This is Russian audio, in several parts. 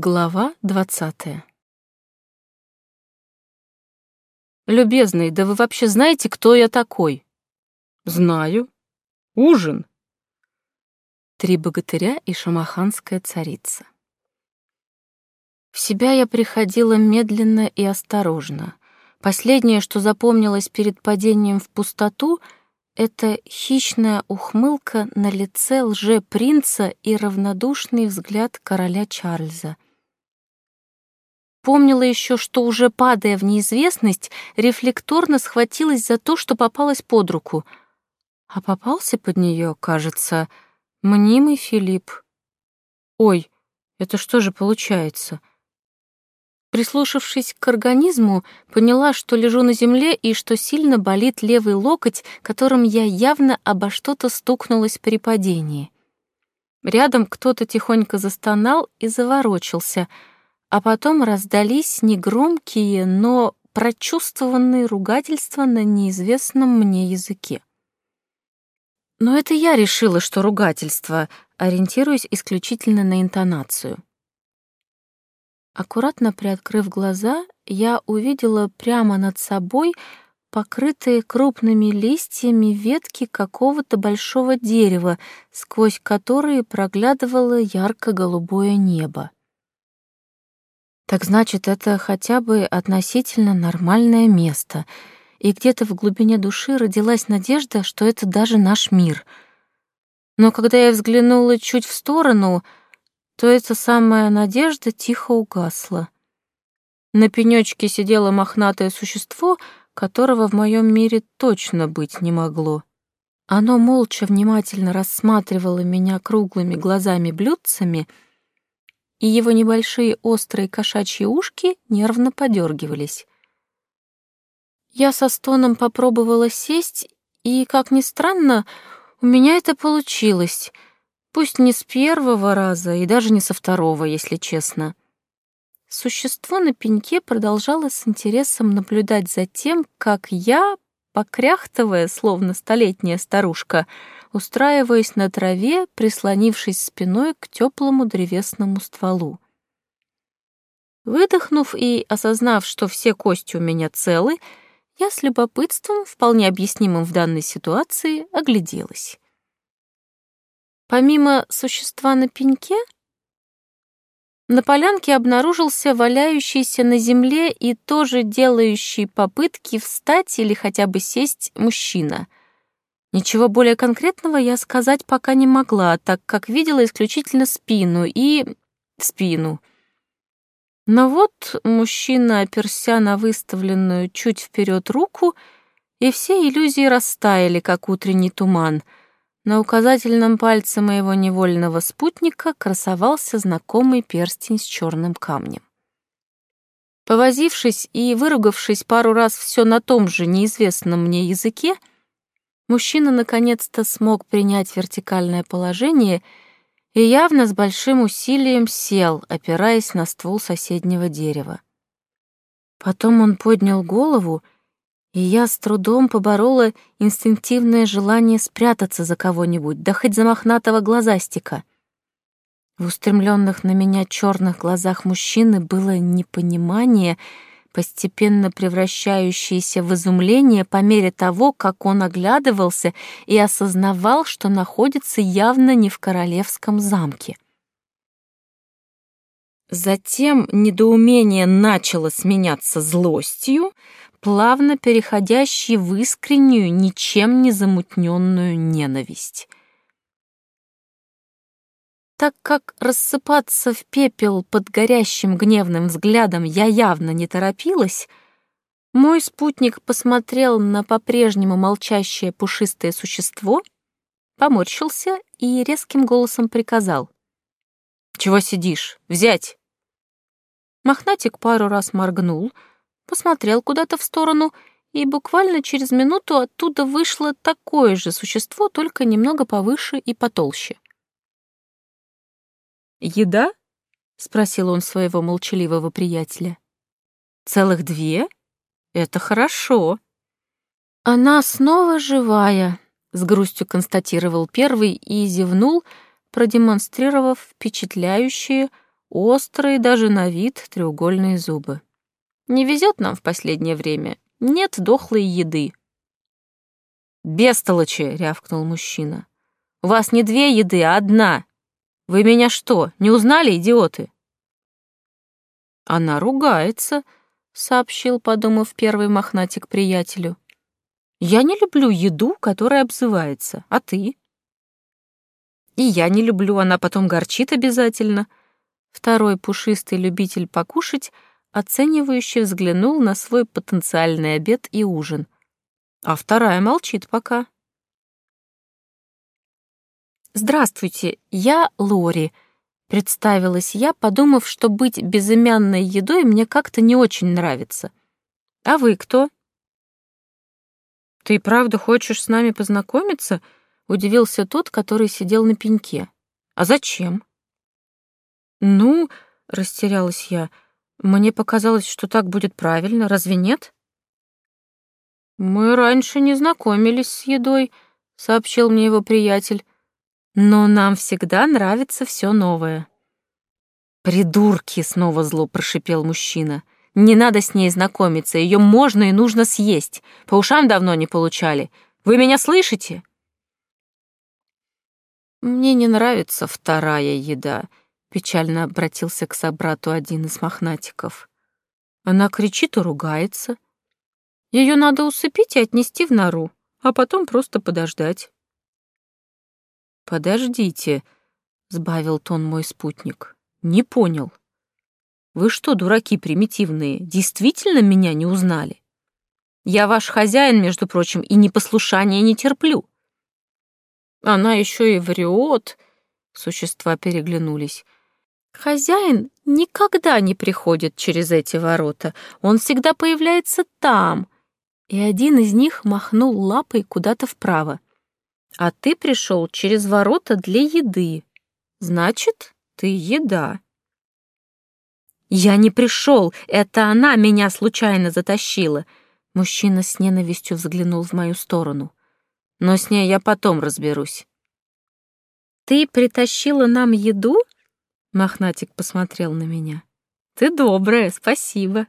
Глава двадцатая. «Любезный, да вы вообще знаете, кто я такой?» «Знаю. Ужин». Три богатыря и шамаханская царица. В себя я приходила медленно и осторожно. Последнее, что запомнилось перед падением в пустоту — это хищная ухмылка на лице лже-принца и равнодушный взгляд короля Чарльза. Помнила еще, что уже падая в неизвестность, рефлекторно схватилась за то, что попалась под руку. А попался под нее, кажется, мнимый Филипп. Ой, это что же получается? Прислушавшись к организму, поняла, что лежу на земле и что сильно болит левый локоть, которым я явно обо что-то стукнулась при падении. Рядом кто-то тихонько застонал и заворочился, а потом раздались негромкие, но прочувствованные ругательства на неизвестном мне языке. Но это я решила, что ругательство, ориентируясь исключительно на интонацию. Аккуратно приоткрыв глаза, я увидела прямо над собой покрытые крупными листьями ветки какого-то большого дерева, сквозь которые проглядывало ярко-голубое небо. Так значит, это хотя бы относительно нормальное место, и где-то в глубине души родилась надежда, что это даже наш мир. Но когда я взглянула чуть в сторону — то эта самая надежда тихо угасла. На пенёчке сидело мохнатое существо, которого в моем мире точно быть не могло. Оно молча внимательно рассматривало меня круглыми глазами-блюдцами, и его небольшие острые кошачьи ушки нервно подергивались. Я со стоном попробовала сесть, и, как ни странно, у меня это получилось — Пусть не с первого раза и даже не со второго, если честно. Существо на пеньке продолжало с интересом наблюдать за тем, как я, покряхтывая, словно столетняя старушка, устраиваясь на траве, прислонившись спиной к теплому древесному стволу. Выдохнув и осознав, что все кости у меня целы, я с любопытством, вполне объяснимым в данной ситуации, огляделась. Помимо существа на пеньке, на полянке обнаружился валяющийся на земле и тоже делающий попытки встать или хотя бы сесть мужчина. Ничего более конкретного я сказать пока не могла, так как видела исключительно спину и... спину. Но вот мужчина, оперся на выставленную чуть вперед руку, и все иллюзии растаяли, как утренний туман — на указательном пальце моего невольного спутника красовался знакомый перстень с черным камнем. Повозившись и выругавшись пару раз все на том же неизвестном мне языке, мужчина наконец-то смог принять вертикальное положение и явно с большим усилием сел, опираясь на ствол соседнего дерева. Потом он поднял голову и я с трудом поборола инстинктивное желание спрятаться за кого-нибудь, да хоть за мохнатого глазастика. В устремленных на меня черных глазах мужчины было непонимание, постепенно превращающееся в изумление по мере того, как он оглядывался и осознавал, что находится явно не в королевском замке. Затем недоумение начало сменяться злостью, плавно переходящий в искреннюю, ничем не замутненную ненависть. Так как рассыпаться в пепел под горящим гневным взглядом я явно не торопилась, мой спутник посмотрел на по-прежнему молчащее пушистое существо, поморщился и резким голосом приказал. «Чего сидишь? Взять!» Мохнатик пару раз моргнул — посмотрел куда-то в сторону, и буквально через минуту оттуда вышло такое же существо, только немного повыше и потолще. «Еда?» — спросил он своего молчаливого приятеля. «Целых две? Это хорошо». «Она снова живая», — с грустью констатировал первый и зевнул, продемонстрировав впечатляющее, острые даже на вид треугольные зубы. Не везет нам в последнее время. Нет дохлой еды. «Бестолочи!» — рявкнул мужчина. «У вас не две еды, а одна. Вы меня что, не узнали, идиоты?» «Она ругается», — сообщил, подумав первый мохнатик приятелю. «Я не люблю еду, которая обзывается. А ты?» «И я не люблю, она потом горчит обязательно». Второй пушистый любитель покушать оценивающе взглянул на свой потенциальный обед и ужин. А вторая молчит пока. «Здравствуйте, я Лори», — представилась я, подумав, что быть безымянной едой мне как-то не очень нравится. «А вы кто?» «Ты правда хочешь с нами познакомиться?» — удивился тот, который сидел на пеньке. «А зачем?» «Ну», — растерялась я, — «мне показалось, что так будет правильно, разве нет?» «Мы раньше не знакомились с едой», — сообщил мне его приятель. «Но нам всегда нравится все новое». «Придурки!» — снова зло прошипел мужчина. «Не надо с ней знакомиться, ее можно и нужно съесть. По ушам давно не получали. Вы меня слышите?» «Мне не нравится вторая еда», — печально обратился к собрату один из мохнатиков. Она кричит и ругается. Ее надо усыпить и отнести в нору, а потом просто подождать. «Подождите», — сбавил тон мой спутник. «Не понял. Вы что, дураки примитивные, действительно меня не узнали? Я ваш хозяин, между прочим, и непослушания не терплю». Она еще и врет. Существа переглянулись. Хозяин никогда не приходит через эти ворота. Он всегда появляется там, и один из них махнул лапой куда-то вправо. «А ты пришел через ворота для еды. Значит, ты еда». «Я не пришел, это она меня случайно затащила». Мужчина с ненавистью взглянул в мою сторону. «Но с ней я потом разберусь». «Ты притащила нам еду?» Мохнатик посмотрел на меня. «Ты добрая, спасибо.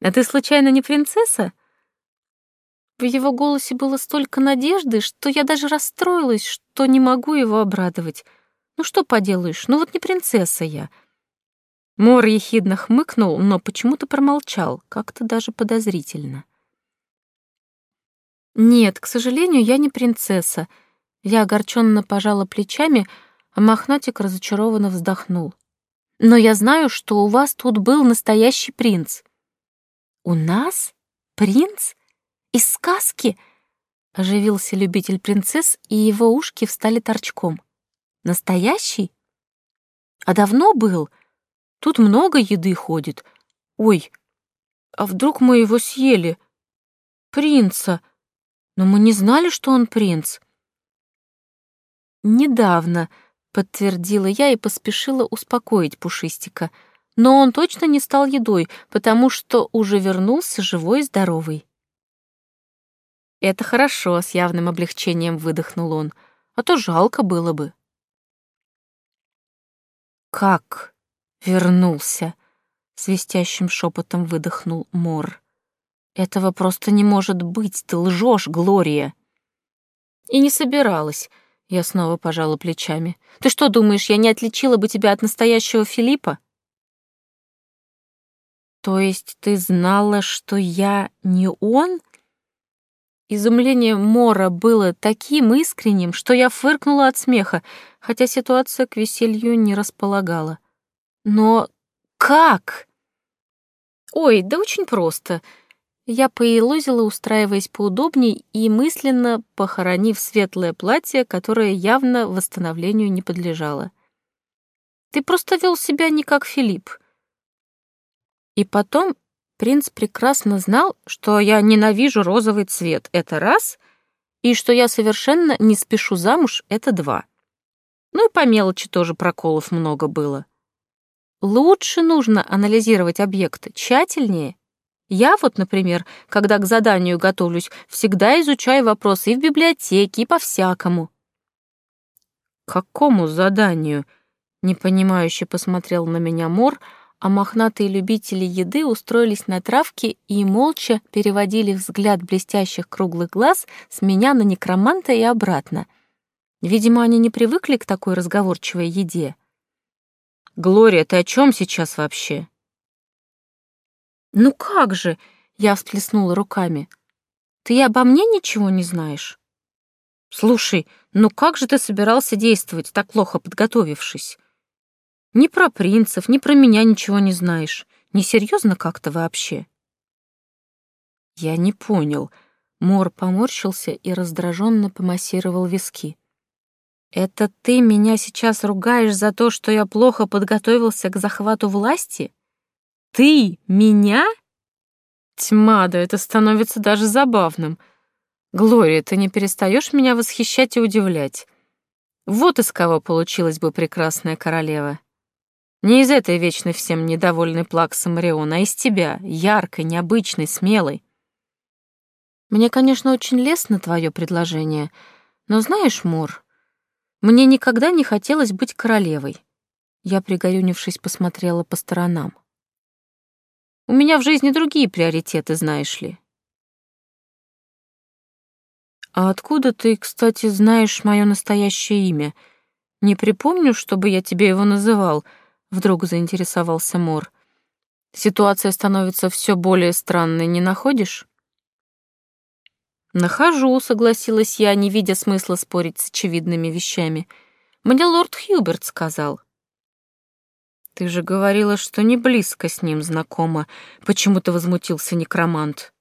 А ты случайно не принцесса?» В его голосе было столько надежды, что я даже расстроилась, что не могу его обрадовать. Ну что поделаешь, ну вот не принцесса я. Мор ехидно хмыкнул, но почему-то промолчал, как-то даже подозрительно. «Нет, к сожалению, я не принцесса». Я огорченно пожала плечами, а Мохнатик разочарованно вздохнул. «Но я знаю, что у вас тут был настоящий принц». «У нас? Принц?» Из сказки?» — оживился любитель принцесс, и его ушки встали торчком. «Настоящий? А давно был? Тут много еды ходит. Ой, а вдруг мы его съели? Принца! Но мы не знали, что он принц». «Недавно», — подтвердила я и поспешила успокоить Пушистика. Но он точно не стал едой, потому что уже вернулся живой и здоровый. «Это хорошо», — с явным облегчением выдохнул он. «А то жалко было бы». «Как вернулся?» — свистящим шепотом выдохнул Мор. «Этого просто не может быть, ты лжешь, Глория!» «И не собиралась», — я снова пожала плечами. «Ты что думаешь, я не отличила бы тебя от настоящего Филиппа?» «То есть ты знала, что я не он?» Изумление Мора было таким искренним, что я фыркнула от смеха, хотя ситуация к веселью не располагала. Но как? Ой, да очень просто. Я поелозила, устраиваясь поудобней и мысленно похоронив светлое платье, которое явно восстановлению не подлежало. Ты просто вел себя не как Филипп. И потом Принц прекрасно знал, что я ненавижу розовый цвет, это раз, и что я совершенно не спешу замуж, это два. Ну и по мелочи тоже проколов много было. Лучше нужно анализировать объекты, тщательнее. Я вот, например, когда к заданию готовлюсь, всегда изучаю вопросы и в библиотеке, и по-всякому. «Какому заданию?» Непонимающе посмотрел на меня Мор, а мохнатые любители еды устроились на травке и молча переводили взгляд блестящих круглых глаз с меня на некроманта и обратно. Видимо, они не привыкли к такой разговорчивой еде. «Глория, ты о чем сейчас вообще?» «Ну как же!» — я всплеснула руками. «Ты обо мне ничего не знаешь?» «Слушай, ну как же ты собирался действовать, так плохо подготовившись?» Ни про принцев, ни про меня ничего не знаешь. Несерьезно как-то вообще?» Я не понял. Мор поморщился и раздраженно помассировал виски. «Это ты меня сейчас ругаешь за то, что я плохо подготовился к захвату власти? Ты? Меня?» «Тьма, да это становится даже забавным. Глория, ты не перестаешь меня восхищать и удивлять. Вот из кого получилась бы прекрасная королева». Не из этой вечно всем недовольной плаксы Мариона, а из тебя, яркой, необычной, смелой. Мне, конечно, очень лестно твое предложение, но знаешь, Мор, мне никогда не хотелось быть королевой. Я, пригорюнившись, посмотрела по сторонам. У меня в жизни другие приоритеты, знаешь ли. А откуда ты, кстати, знаешь мое настоящее имя? Не припомню, чтобы я тебе его называл — Вдруг заинтересовался Мор. Ситуация становится все более странной, не находишь? Нахожу, согласилась я, не видя смысла спорить с очевидными вещами. Мне лорд Хьюберт сказал. Ты же говорила, что не близко с ним знакома, почему-то возмутился некромант.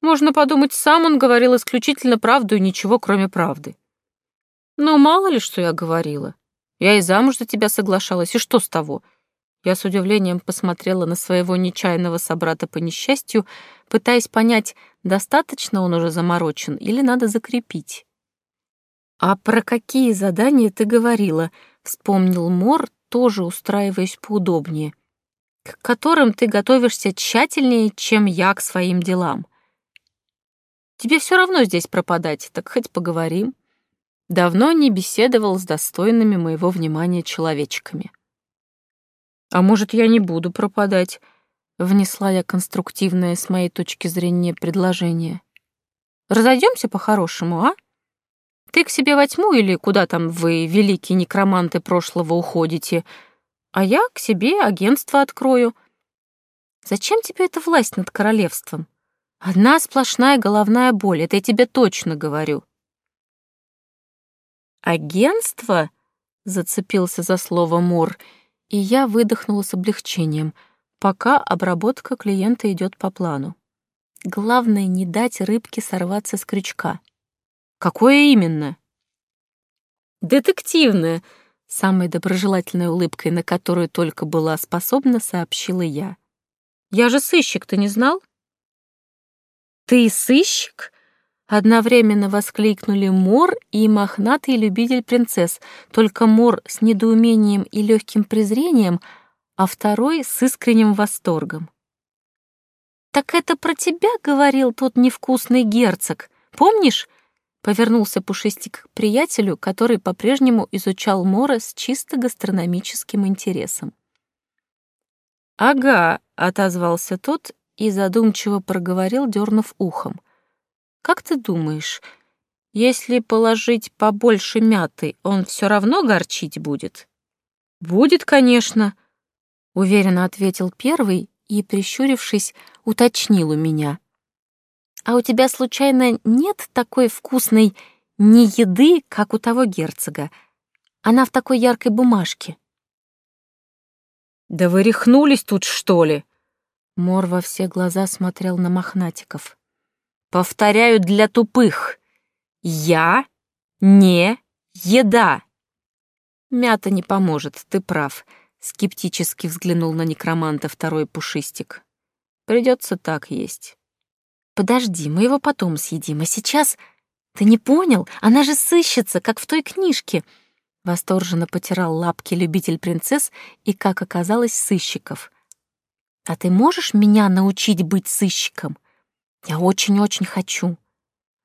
Можно подумать, сам он говорил исключительно правду и ничего, кроме правды. Но мало ли, что я говорила. Я и замуж за тебя соглашалась, и что с того? Я с удивлением посмотрела на своего нечаянного собрата по несчастью, пытаясь понять, достаточно он уже заморочен или надо закрепить. «А про какие задания ты говорила?» — вспомнил Мор, тоже устраиваясь поудобнее. «К которым ты готовишься тщательнее, чем я к своим делам. Тебе все равно здесь пропадать, так хоть поговорим». Давно не беседовал с достойными моего внимания человечками. «А может, я не буду пропадать?» — внесла я конструктивное с моей точки зрения предложение. «Разойдемся по-хорошему, а? Ты к себе во тьму или куда там вы, великие некроманты прошлого, уходите, а я к себе агентство открою. Зачем тебе эта власть над королевством? Одна сплошная головная боль, это я тебе точно говорю». «Агентство?» — зацепился за слово Мор, и я выдохнула с облегчением, пока обработка клиента идет по плану. Главное — не дать рыбке сорваться с крючка. «Какое именно?» «Детективное», — самой доброжелательной улыбкой, на которую только была способна, сообщила я. «Я же сыщик, ты не знал?» «Ты сыщик?» Одновременно воскликнули Мор и мохнатый любитель принцесс, только Мор с недоумением и легким презрением, а второй с искренним восторгом. «Так это про тебя говорил тот невкусный герцог, помнишь?» Повернулся Пушистик к приятелю, который по-прежнему изучал Мора с чисто гастрономическим интересом. «Ага», — отозвался тот и задумчиво проговорил, дернув ухом. Как ты думаешь, если положить побольше мяты, он все равно горчить будет? Будет, конечно, уверенно ответил первый и, прищурившись, уточнил у меня. А у тебя случайно нет такой вкусной не еды, как у того герцога? Она в такой яркой бумажке. Да вы рехнулись тут, что ли? Мор во все глаза смотрел на мохнатиков. Повторяю для тупых. Я не еда. Мята не поможет, ты прав. Скептически взглянул на некроманта второй пушистик. Придется так есть. Подожди, мы его потом съедим, а сейчас... Ты не понял? Она же сыщется, как в той книжке. Восторженно потирал лапки любитель принцесс и, как оказалось, сыщиков. А ты можешь меня научить быть сыщиком? Я очень-очень хочу.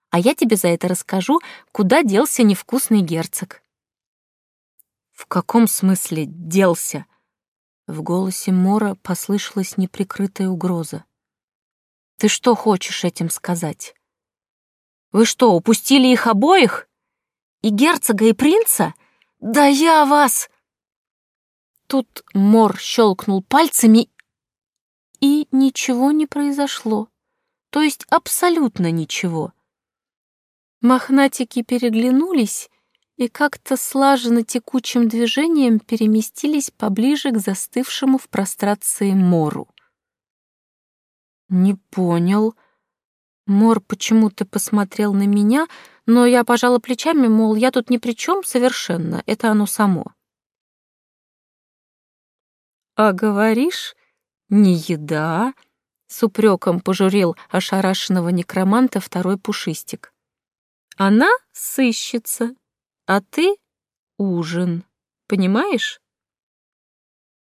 А я тебе за это расскажу, куда делся невкусный герцог. В каком смысле делся? В голосе Мора послышалась неприкрытая угроза. Ты что хочешь этим сказать? Вы что, упустили их обоих? И герцога, и принца? Да я вас! Тут Мор щелкнул пальцами, и ничего не произошло. То есть абсолютно ничего. Мохнатики переглянулись и как-то слаженно текучим движением переместились поближе к застывшему в прострации Мору. «Не понял». Мор почему-то посмотрел на меня, но я пожала плечами, мол, я тут ни при чем совершенно, это оно само. «А говоришь, не еда?» — с упреком пожурил ошарашенного некроманта второй пушистик. «Она сыщется, а ты — ужин, понимаешь?»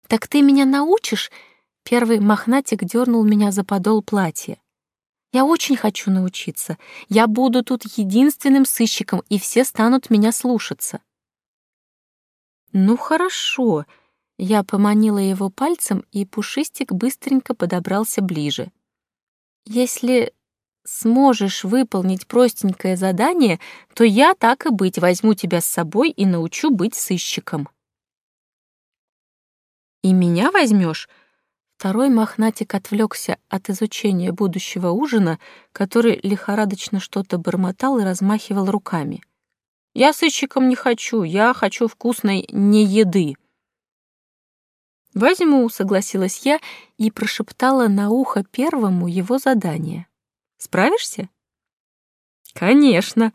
«Так ты меня научишь?» Первый мохнатик дернул меня за подол платья. «Я очень хочу научиться. Я буду тут единственным сыщиком, и все станут меня слушаться». «Ну, хорошо», я поманила его пальцем, и Пушистик быстренько подобрался ближе. «Если сможешь выполнить простенькое задание, то я, так и быть, возьму тебя с собой и научу быть сыщиком». «И меня возьмешь?» Второй мохнатик отвлекся от изучения будущего ужина, который лихорадочно что-то бормотал и размахивал руками. «Я сыщиком не хочу, я хочу вкусной не еды». «Возьму», — согласилась я и прошептала на ухо первому его задание. «Справишься?» «Конечно!»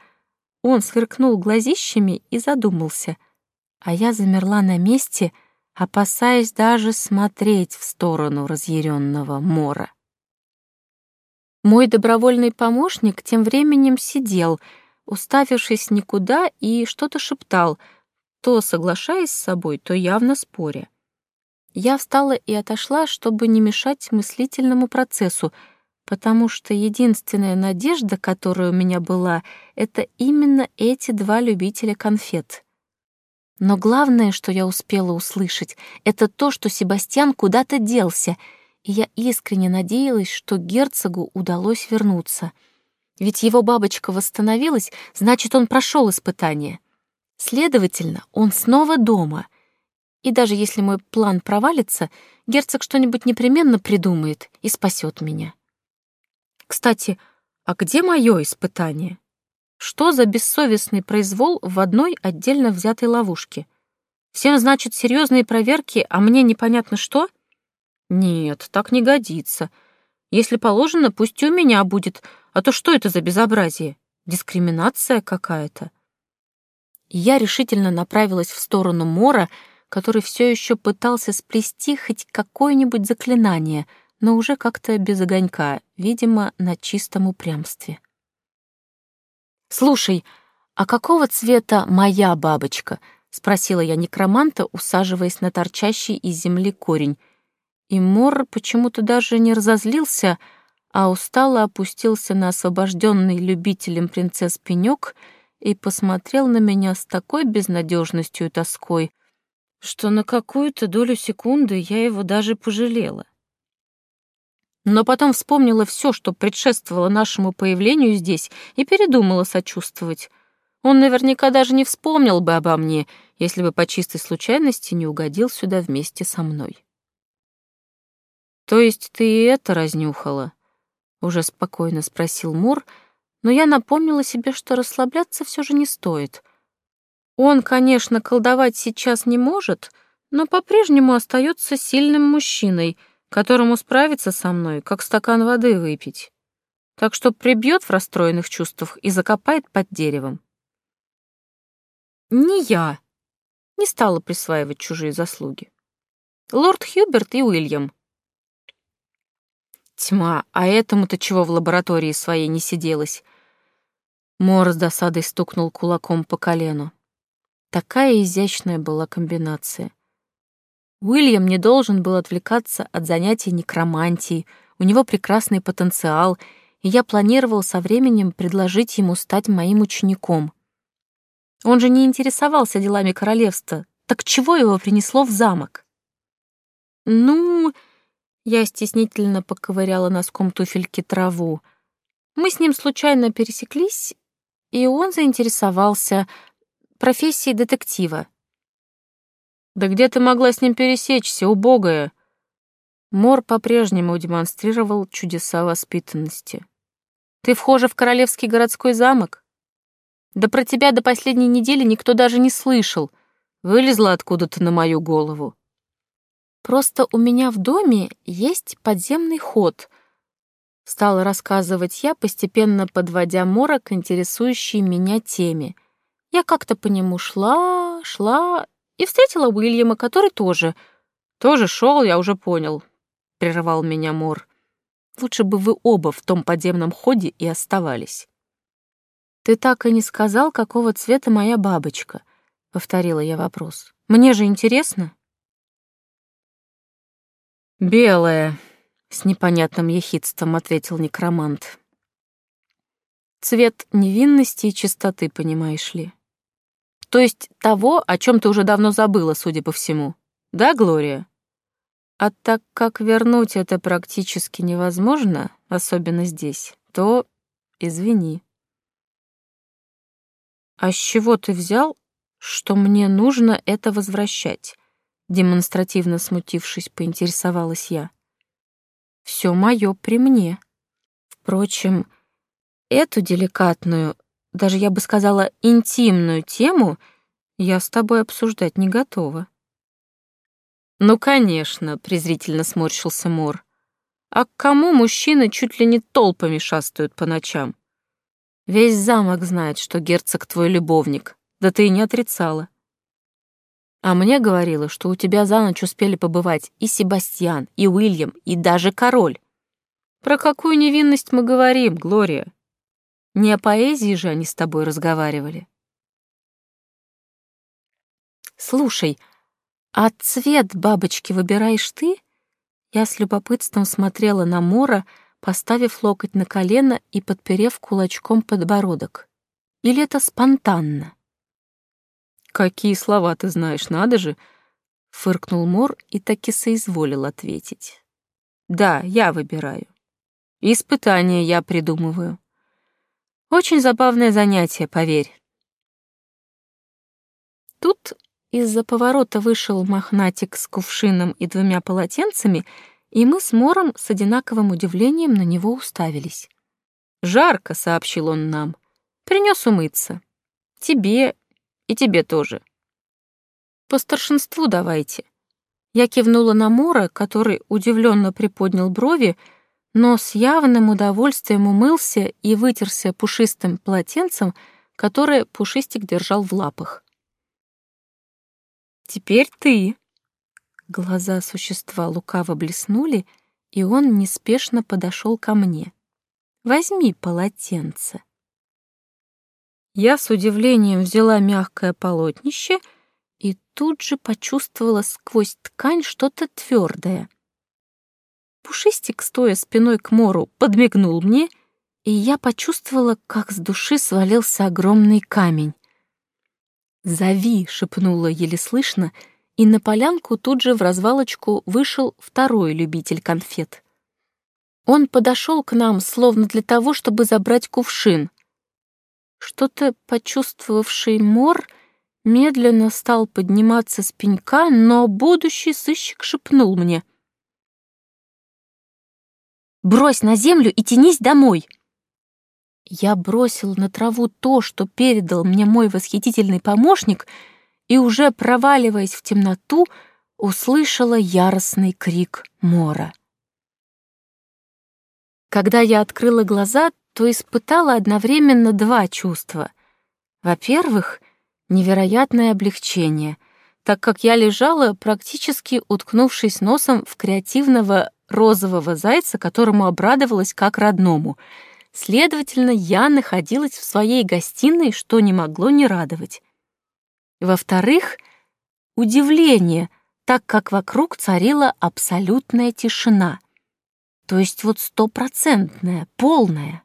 Он сверкнул глазищами и задумался, а я замерла на месте — опасаясь даже смотреть в сторону разъяренного мора. Мой добровольный помощник тем временем сидел, уставившись никуда, и что-то шептал, то соглашаясь с собой, то явно споря. Я встала и отошла, чтобы не мешать мыслительному процессу, потому что единственная надежда, которая у меня была, это именно эти два любителя конфет — но главное, что я успела услышать, это то, что Себастьян куда-то делся, и я искренне надеялась, что герцогу удалось вернуться. Ведь его бабочка восстановилась, значит, он прошел испытание. Следовательно, он снова дома. И даже если мой план провалится, герцог что-нибудь непременно придумает и спасет меня. Кстати, а где мое испытание? Что за бессовестный произвол в одной отдельно взятой ловушке? Всем, значит, серьезные проверки, а мне непонятно что? Нет, так не годится. Если положено, пусть и у меня будет. А то что это за безобразие? Дискриминация какая-то. я решительно направилась в сторону Мора, который все еще пытался сплести хоть какое-нибудь заклинание, но уже как-то без огонька, видимо, на чистом упрямстве. «Слушай, а какого цвета моя бабочка?» — спросила я некроманта, усаживаясь на торчащий из земли корень. И Мор почему-то даже не разозлился, а устало опустился на освобожденный любителем принцесс пенек и посмотрел на меня с такой безнадежностью и тоской, что на какую-то долю секунды я его даже пожалела но потом вспомнила все, что предшествовало нашему появлению здесь, и передумала сочувствовать. Он наверняка даже не вспомнил бы обо мне, если бы по чистой случайности не угодил сюда вместе со мной. «То есть ты и это разнюхала?» — уже спокойно спросил Мур, но я напомнила себе, что расслабляться все же не стоит. Он, конечно, колдовать сейчас не может, но по-прежнему остается сильным мужчиной — которому справиться со мной, как стакан воды выпить. Так что прибьет в расстроенных чувствах и закопает под деревом. Не я. Не стала присваивать чужие заслуги. Лорд Хьюберт и Уильям. Тьма, а этому-то чего в лаборатории своей не сиделось? Мор с досадой стукнул кулаком по колену. Такая изящная была комбинация — Уильям не должен был отвлекаться от занятий некромантией, у него прекрасный потенциал, и я планировал со временем предложить ему стать моим учеником. Он же не интересовался делами королевства, Так чего его принесло в замок? Ну, я стеснительно поковыряла носком туфельки траву. Мы с ним случайно пересеклись, и он заинтересовался профессией детектива. «Да где ты могла с ним пересечься, убогая?» Мор по-прежнему демонстрировал чудеса воспитанности. «Ты вхожа в королевский городской замок? Да про тебя до последней недели никто даже не слышал. Вылезла откуда-то на мою голову. Просто у меня в доме есть подземный ход», — стала рассказывать я, постепенно подводя Мора к интересующей меня теме. Я как-то по нему шла, шла и встретила Уильяма, который тоже... Тоже шел, я уже понял, — прервал меня Мор. Лучше бы вы оба в том подземном ходе и оставались. «Ты так и не сказал, какого цвета моя бабочка», — повторила я вопрос. «Мне же интересно». «Белая», — с непонятным ехидством ответил некромант. «Цвет невинности и чистоты, понимаешь ли. То есть того, о чем ты уже давно забыла, судя по всему. Да, Глория? А так как вернуть это практически невозможно, особенно здесь, то извини. А с чего ты взял, что мне нужно это возвращать? Демонстративно смутившись, поинтересовалась я. Все мое при мне. Впрочем, эту деликатную даже я бы сказала, интимную тему я с тобой обсуждать не готова. Ну, конечно, презрительно сморщился Мор. А к кому мужчины чуть ли не толпами шастают по ночам? Весь замок знает, что герцог твой любовник, да ты и не отрицала. А мне говорила, что у тебя за ночь успели побывать и Себастьян, и Уильям, и даже король. Про какую невинность мы говорим, Глория? Не о поэзии же они с тобой разговаривали. Слушай, а цвет бабочки выбираешь ты? Я с любопытством смотрела на Мора, поставив локоть на колено и подперев кулачком подбородок. Или это спонтанно? Какие слова ты знаешь, надо же, фыркнул Мор и таки соизволил ответить. Да, я выбираю. Испытания я придумываю. Очень забавное занятие, поверь. Тут из-за поворота вышел мохнатик с кувшином и двумя полотенцами, и мы с Мором с одинаковым удивлением на него уставились. «Жарко», — сообщил он нам. «Принес умыться. Тебе и тебе тоже. По старшинству давайте». Я кивнула на Мора, который удивленно приподнял брови, но с явным удовольствием умылся и вытерся пушистым полотенцем, которое Пушистик держал в лапах. «Теперь ты!» Глаза существа лукаво блеснули, и он неспешно подошел ко мне. «Возьми полотенце». Я с удивлением взяла мягкое полотнище и тут же почувствовала сквозь ткань что-то твердое — Пушистик, стоя спиной к мору, подмигнул мне, и я почувствовала, как с души свалился огромный камень. «Зови!» — шепнула еле слышно, и на полянку тут же в развалочку вышел второй любитель конфет. Он подошел к нам, словно для того, чтобы забрать кувшин. Что-то почувствовавший мор медленно стал подниматься с пенька, но будущий сыщик шепнул мне — Брось на землю и тянись домой!» Я бросил на траву то, что передал мне мой восхитительный помощник, и уже проваливаясь в темноту, услышала яростный крик Мора. Когда я открыла глаза, то испытала одновременно два чувства. Во-первых, невероятное облегчение, так как я лежала, практически уткнувшись носом в креативного розового зайца, которому обрадовалась как родному. Следовательно, я находилась в своей гостиной, что не могло не радовать. Во-вторых, удивление, так как вокруг царила абсолютная тишина. То есть вот стопроцентная, полная.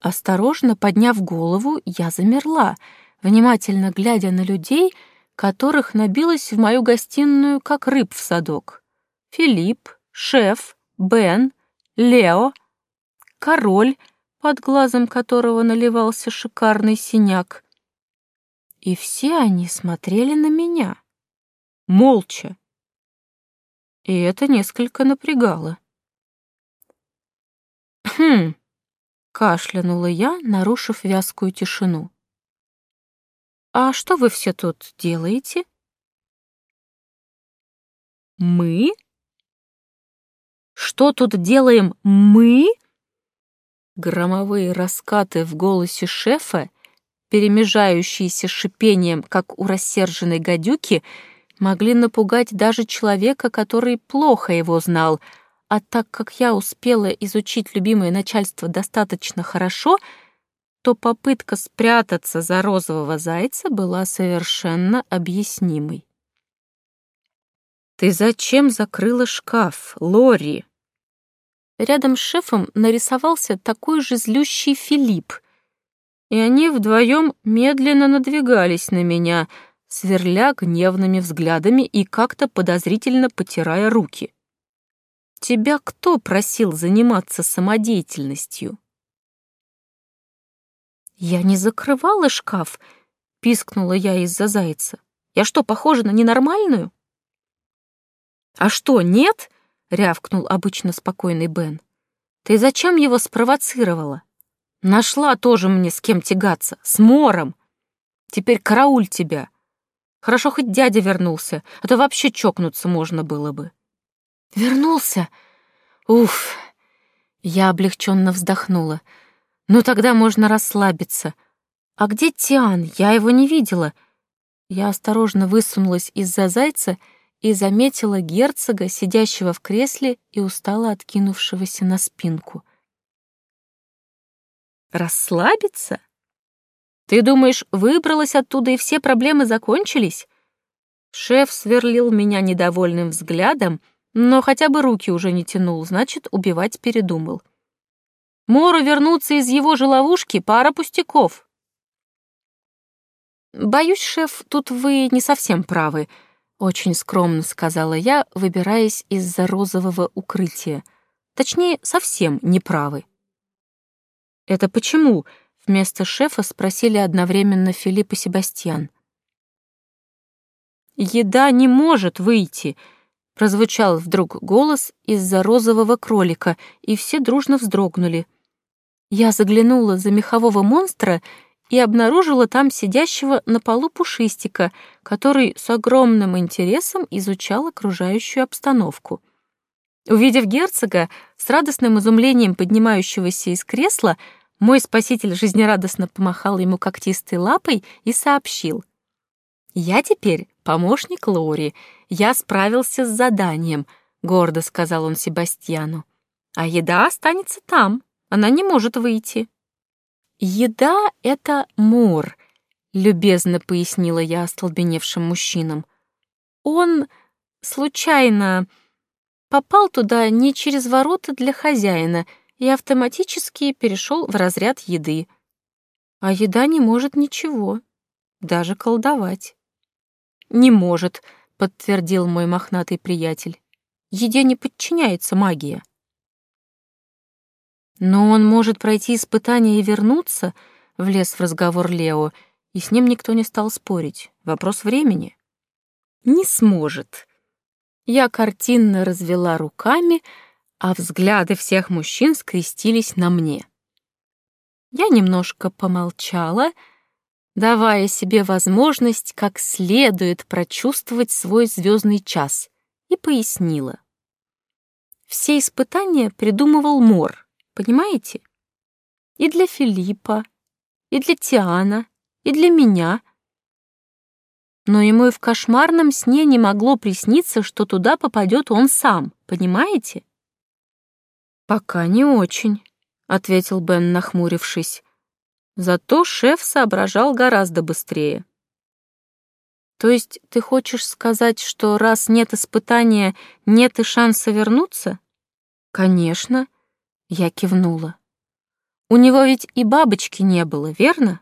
Осторожно подняв голову, я замерла, внимательно глядя на людей, которых набилось в мою гостиную, как рыб в садок. Филипп, шеф, Бен, Лео, король, под глазом которого наливался шикарный синяк. И все они смотрели на меня. Молча. И это несколько напрягало. «Хм», — кашлянула я, нарушив вязкую тишину. «А что вы все тут делаете?» «Мы?» «Что тут делаем мы?» Громовые раскаты в голосе шефа, перемежающиеся шипением, как у рассерженной гадюки, могли напугать даже человека, который плохо его знал, а так как я успела изучить любимое начальство достаточно хорошо — то попытка спрятаться за розового зайца была совершенно объяснимой. «Ты зачем закрыла шкаф, Лори?» Рядом с шефом нарисовался такой же злющий Филипп, и они вдвоем медленно надвигались на меня, сверля гневными взглядами и как-то подозрительно потирая руки. «Тебя кто просил заниматься самодеятельностью?» «Я не закрывала шкаф», — пискнула я из-за зайца. «Я что, похожа на ненормальную?» «А что, нет?» — рявкнул обычно спокойный Бен. «Ты зачем его спровоцировала? Нашла тоже мне с кем тягаться, с Мором. Теперь карауль тебя. Хорошо, хоть дядя вернулся, а то вообще чокнуться можно было бы». «Вернулся? Уф!» Я облегченно вздохнула. Ну тогда можно расслабиться. А где Тиан? Я его не видела. Я осторожно высунулась из-за зайца и заметила герцога, сидящего в кресле и устало откинувшегося на спинку. Расслабиться? Ты думаешь, выбралась оттуда и все проблемы закончились? Шеф сверлил меня недовольным взглядом, но хотя бы руки уже не тянул, значит, убивать передумал. Мору вернуться из его же ловушки — пара пустяков. «Боюсь, шеф, тут вы не совсем правы», — очень скромно сказала я, выбираясь из-за розового укрытия. Точнее, совсем не правы. «Это почему?» — вместо шефа спросили одновременно Филипп и Себастьян. «Еда не может выйти», — прозвучал вдруг голос из-за розового кролика, и все дружно вздрогнули — я заглянула за мехового монстра и обнаружила там сидящего на полу пушистика, который с огромным интересом изучал окружающую обстановку. Увидев герцога, с радостным изумлением поднимающегося из кресла, мой спаситель жизнерадостно помахал ему когтистой лапой и сообщил. «Я теперь помощник Лори. Я справился с заданием», — гордо сказал он Себастьяну. «А еда останется там». Она не может выйти. Еда — это мор, любезно пояснила я остолбеневшим мужчинам. Он случайно попал туда не через ворота для хозяина и автоматически перешел в разряд еды. А еда не может ничего, даже колдовать. «Не может», — подтвердил мой мохнатый приятель. «Еде не подчиняется магия». «Но он может пройти испытание и вернуться», — влез в разговор Лео, и с ним никто не стал спорить. Вопрос времени. «Не сможет». Я картинно развела руками, а взгляды всех мужчин скрестились на мне. Я немножко помолчала, давая себе возможность как следует прочувствовать свой звездный час, и пояснила. Все испытания придумывал Мор — Понимаете? И для Филиппа, и для Тиана, и для меня. Но ему и в кошмарном сне не могло присниться, что туда попадет он сам, понимаете? «Пока не очень», — ответил Бен, нахмурившись. Зато шеф соображал гораздо быстрее. «То есть ты хочешь сказать, что раз нет испытания, нет и шанса вернуться?» «Конечно», я кивнула. У него ведь и бабочки не было, верно?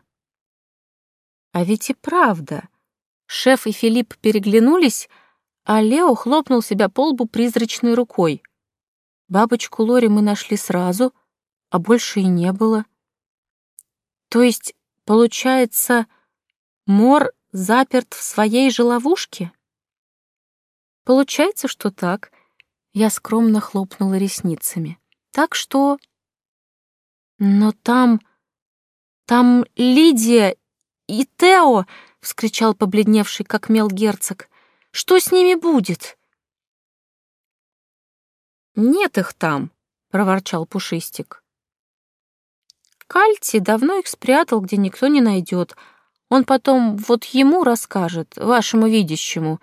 А ведь и правда. Шеф и Филипп переглянулись, а Лео хлопнул себя по лбу призрачной рукой. Бабочку Лори мы нашли сразу, а больше и не было. То есть, получается, Мор заперт в своей же ловушке? Получается, что так. Я скромно хлопнула ресницами. Так что... Но там... Там Лидия и Тео, — вскричал побледневший, как мел герцог. Что с ними будет? Нет их там, — проворчал Пушистик. Кальти давно их спрятал, где никто не найдет. Он потом вот ему расскажет, вашему видящему.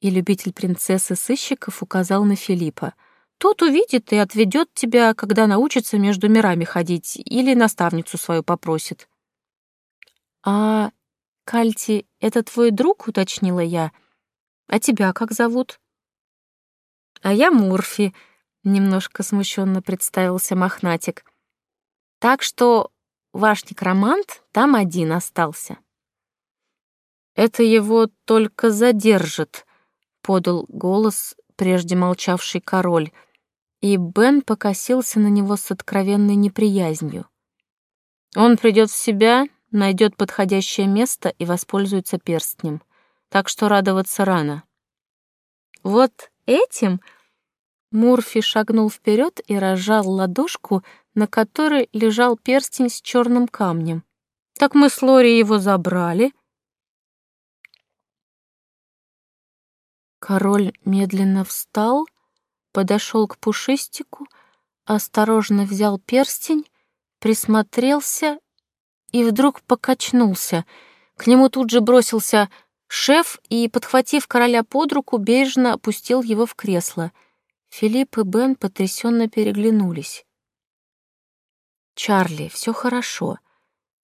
И любитель принцессы сыщиков указал на Филиппа. Тот увидит и отведет тебя, когда научится между мирами ходить, или наставницу свою попросит. А Кальти — это твой друг, уточнила я. А тебя как зовут? А я Мурфи, немножко смущенно представился Мохнатик. Так что ваш некромант там один остался. Это его только задержит, подал голос прежде молчавший король, и Бен покосился на него с откровенной неприязнью. Он придет в себя, найдет подходящее место и воспользуется перстнем. Так что радоваться рано. Вот этим Мурфи шагнул вперед и разжал ладошку, на которой лежал перстень с черным камнем. Так мы с Лори его забрали. Король медленно встал, подошел к пушистику, осторожно взял перстень, присмотрелся и вдруг покачнулся. К нему тут же бросился шеф и, подхватив короля под руку, бережно опустил его в кресло. Филипп и Бен потрясенно переглянулись. «Чарли, все хорошо».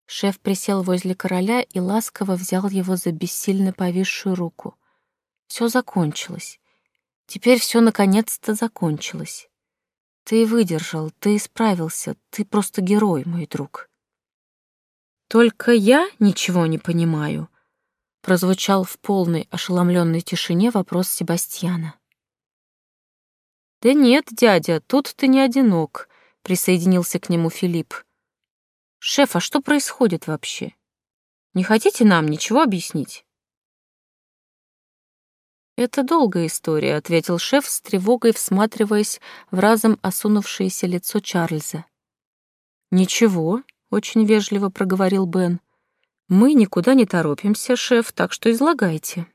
Шеф присел возле короля и ласково взял его за бессильно повисшую руку. Все закончилось. Теперь все наконец-то закончилось. Ты выдержал, ты справился, ты просто герой, мой друг. Только я ничего не понимаю, прозвучал в полной ошеломленной тишине вопрос Себастьяна. Да нет, дядя, тут ты не одинок, присоединился к нему Филипп. Шеф, а что происходит вообще? Не хотите нам ничего объяснить? «Это долгая история», — ответил шеф с тревогой, всматриваясь в разом осунувшееся лицо Чарльза. «Ничего, — очень вежливо проговорил Бен. «Мы никуда не торопимся, шеф, так что излагайте».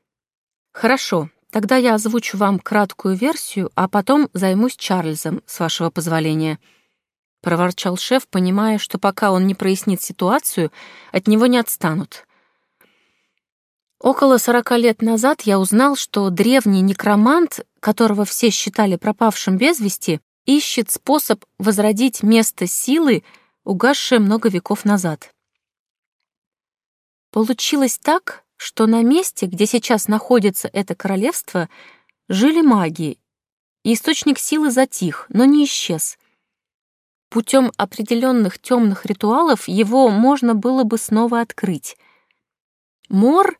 «Хорошо, тогда я озвучу вам краткую версию, а потом займусь Чарльзом, с вашего позволения», — проворчал шеф, понимая, что пока он не прояснит ситуацию, от него не отстанут. Около сорока лет назад я узнал, что древний некромант, которого все считали пропавшим без вести, ищет способ возродить место силы, угасшее много веков назад. Получилось так, что на месте, где сейчас находится это королевство, жили маги, и источник силы затих, но не исчез. Путем определенных темных ритуалов его можно было бы снова открыть. Мор,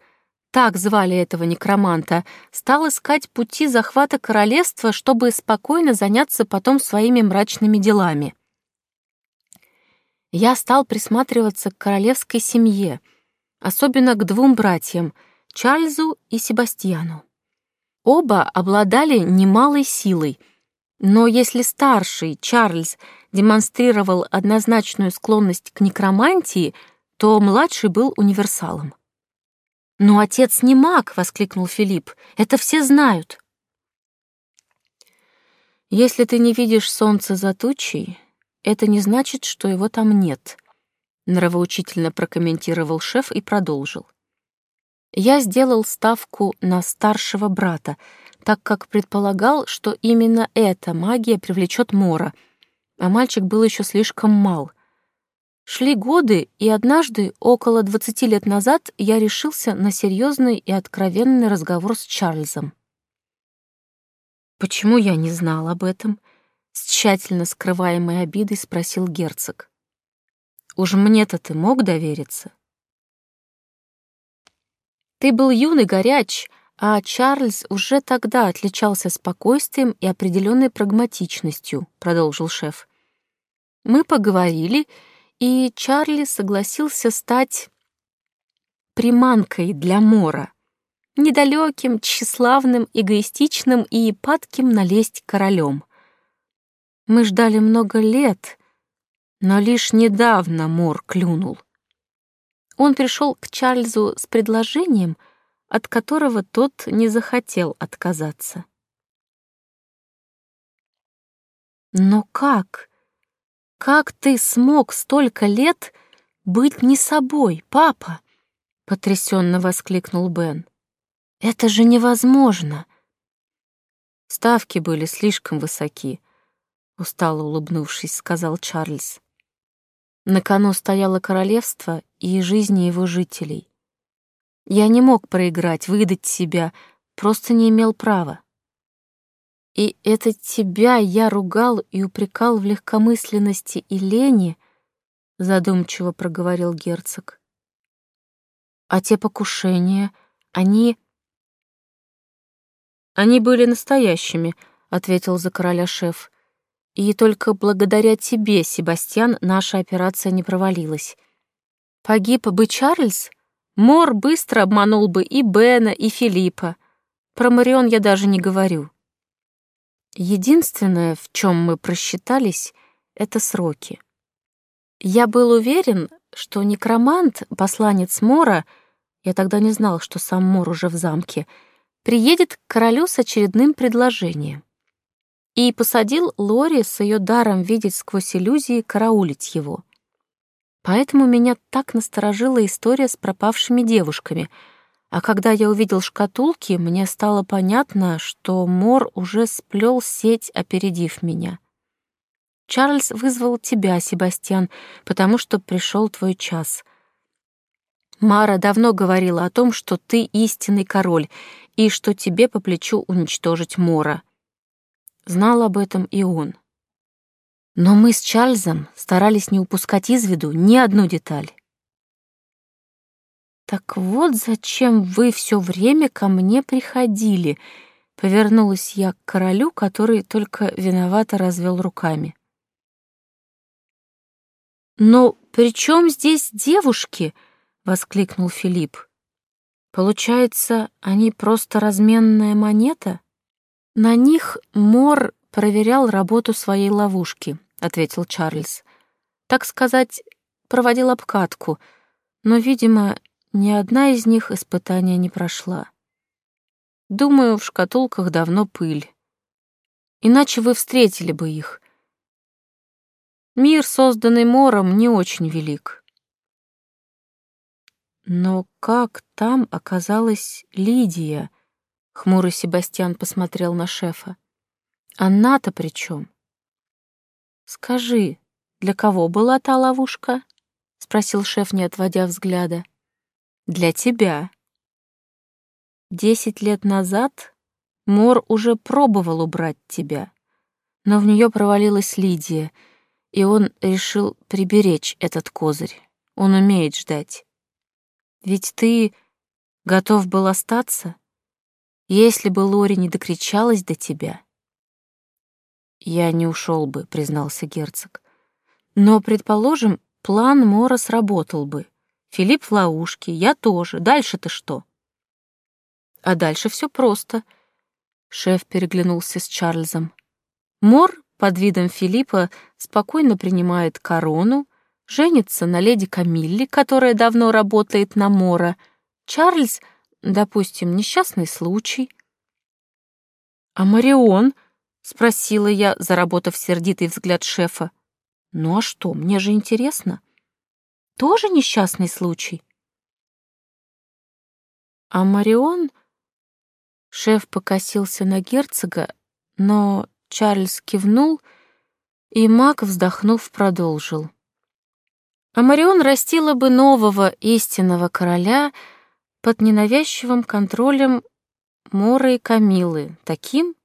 так звали этого некроманта, стал искать пути захвата королевства, чтобы спокойно заняться потом своими мрачными делами я стал присматриваться к королевской семье, особенно к двум братьям, Чарльзу и Себастьяну. Оба обладали немалой силой, но если старший, Чарльз, демонстрировал однозначную склонность к некромантии, то младший был универсалом. «Но отец не маг!» — воскликнул Филипп. «Это все знают!» «Если ты не видишь солнце за тучей, это не значит, что его там нет», — нравоучительно прокомментировал шеф и продолжил. «Я сделал ставку на старшего брата, так как предполагал, что именно эта магия привлечет Мора, а мальчик был еще слишком мал. Шли годы, и однажды, около двадцати лет назад, я решился на серьезный и откровенный разговор с Чарльзом. Почему я не знал об этом? С тщательно скрываемой обидой спросил герцог. «Уж мне-то ты мог довериться?» Ты был юный, горяч, а Чарльз уже тогда отличался спокойствием и определенной прагматичностью, продолжил шеф. Мы поговорили, и Чарли согласился стать приманкой для Мора, недалеким, тщеславным, эгоистичным и падким налезть королем. Мы ждали много лет, но лишь недавно Мор клюнул. Он пришел к Чарльзу с предложением, от которого тот не захотел отказаться. Но как? Как ты смог столько лет быть не собой, папа? потрясенно воскликнул Бен. Это же невозможно. Ставки были слишком высоки, устало улыбнувшись, сказал Чарльз. На кону стояло королевство и жизни его жителей. Я не мог проиграть, выдать себя, просто не имел права. И это тебя я ругал и упрекал в легкомысленности и лени, задумчиво проговорил герцог. А те покушения, они... Они были настоящими, ответил за короля шеф. И только благодаря тебе, Себастьян, наша операция не провалилась. Погиб бы Чарльз, Мор быстро обманул бы и Бена, и Филиппа. Про Марион я даже не говорю. Единственное, в чем мы просчитались, это сроки. Я был уверен, что некромант, посланец Мора, я тогда не знал, что сам Мор уже в замке, приедет к королю с очередным предложением. И посадил Лори с ее даром видеть сквозь иллюзии караулить его. Поэтому меня так насторожила история с пропавшими девушками, а когда я увидел шкатулки, мне стало понятно, что Мор уже сплел сеть, опередив меня. Чарльз вызвал тебя, Себастьян, потому что пришел твой час. Мара давно говорила о том, что ты истинный король и что тебе по плечу уничтожить Мора. Знал об этом и он. Но мы с Чарльзом старались не упускать из виду ни одну деталь. «Так вот зачем вы все время ко мне приходили», — повернулась я к королю, который только виновато развел руками. «Но при чем здесь девушки?» — воскликнул Филипп. «Получается, они просто разменная монета?» На них Мор проверял работу своей ловушки, ответил Чарльз. Так сказать, проводил обкатку, но, видимо, ни одна из них испытания не прошла. Думаю, в шкатулках давно пыль. Иначе вы встретили бы их. Мир, созданный Мором, не очень велик. Но как там оказалась Лидия? Хмурый Себастьян посмотрел на шефа. Она-то при чем? Скажи, для кого была та ловушка? Спросил шеф, не отводя взгляда. Для тебя. Десять лет назад Мор уже пробовал убрать тебя, но в нее провалилась Лидия, и он решил приберечь этот козырь. Он умеет ждать. Ведь ты готов был остаться? если бы Лори не докричалась до тебя. Я не ушел бы, признался герцог. Но, предположим, план Мора сработал бы. Филипп в ловушке, я тоже. Дальше-то что? А дальше все просто. Шеф переглянулся с Чарльзом. Мор под видом Филиппа спокойно принимает корону, женится на леди Камилле, которая давно работает на Мора. Чарльз — Допустим, несчастный случай. А Марион? Спросила я, заработав сердитый взгляд шефа. Ну а что, мне же интересно. Тоже несчастный случай? А Марион... Шеф покосился на герцога, но Чарльз кивнул, и маг, вздохнув, продолжил. А Марион растила бы нового истинного короля — под ненавязчивым контролем Мора и Камилы, таким,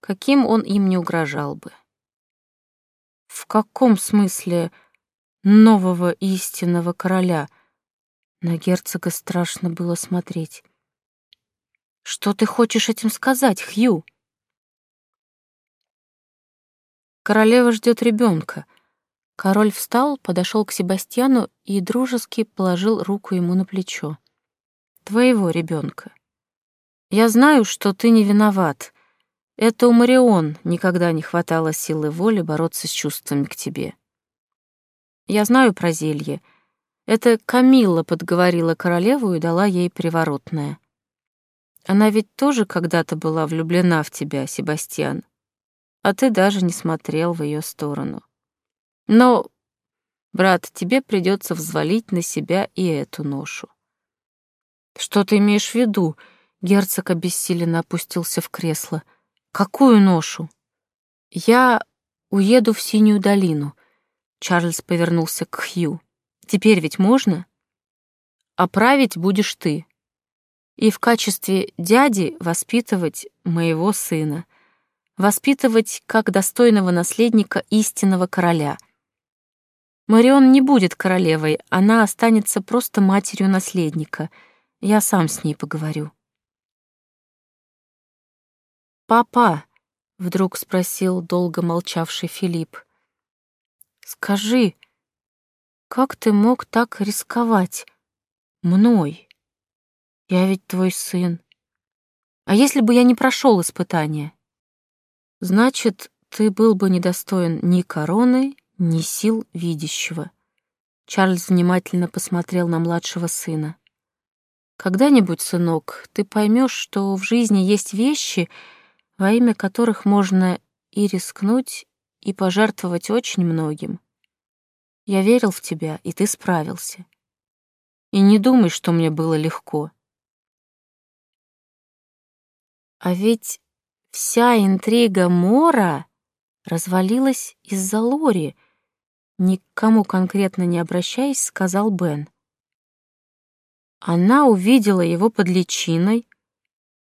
каким он им не угрожал бы. В каком смысле нового истинного короля? На герцога страшно было смотреть. Что ты хочешь этим сказать, Хью? Королева ждет ребенка. Король встал, подошел к Себастьяну и дружески положил руку ему на плечо. Твоего ребенка. Я знаю, что ты не виноват. Это у Марион никогда не хватало силы воли бороться с чувствами к тебе. Я знаю про зелье. Это Камилла подговорила королеву и дала ей приворотное. Она ведь тоже когда-то была влюблена в тебя, Себастьян, а ты даже не смотрел в ее сторону. Но, брат, тебе придется взвалить на себя и эту ношу. Что ты имеешь в виду? Герцог обессиленно опустился в кресло. Какую ношу? Я уеду в Синюю долину. Чарльз повернулся к Хью. Теперь ведь можно? Оправить будешь ты и в качестве дяди воспитывать моего сына, воспитывать как достойного наследника истинного короля. Марион не будет королевой, она останется просто матерью наследника. Я сам с ней поговорю. «Папа», — вдруг спросил долго молчавший Филипп, — «скажи, как ты мог так рисковать мной?» Я ведь твой сын. А если бы я не прошел испытание? Значит, ты был бы недостоин ни короны, ни сил видящего. Чарльз внимательно посмотрел на младшего сына. Когда-нибудь, сынок, ты поймешь, что в жизни есть вещи, во имя которых можно и рискнуть, и пожертвовать очень многим. Я верил в тебя, и ты справился. И не думай, что мне было легко. А ведь вся интрига Мора развалилась из-за Лори, никому конкретно не обращаясь, сказал Бен. Она увидела его под личиной,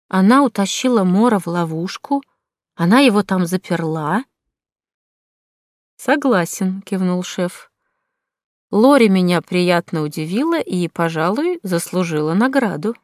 она утащила Мора в ловушку, она его там заперла. Согласен, кивнул шеф. Лори меня приятно удивила и, пожалуй, заслужила награду.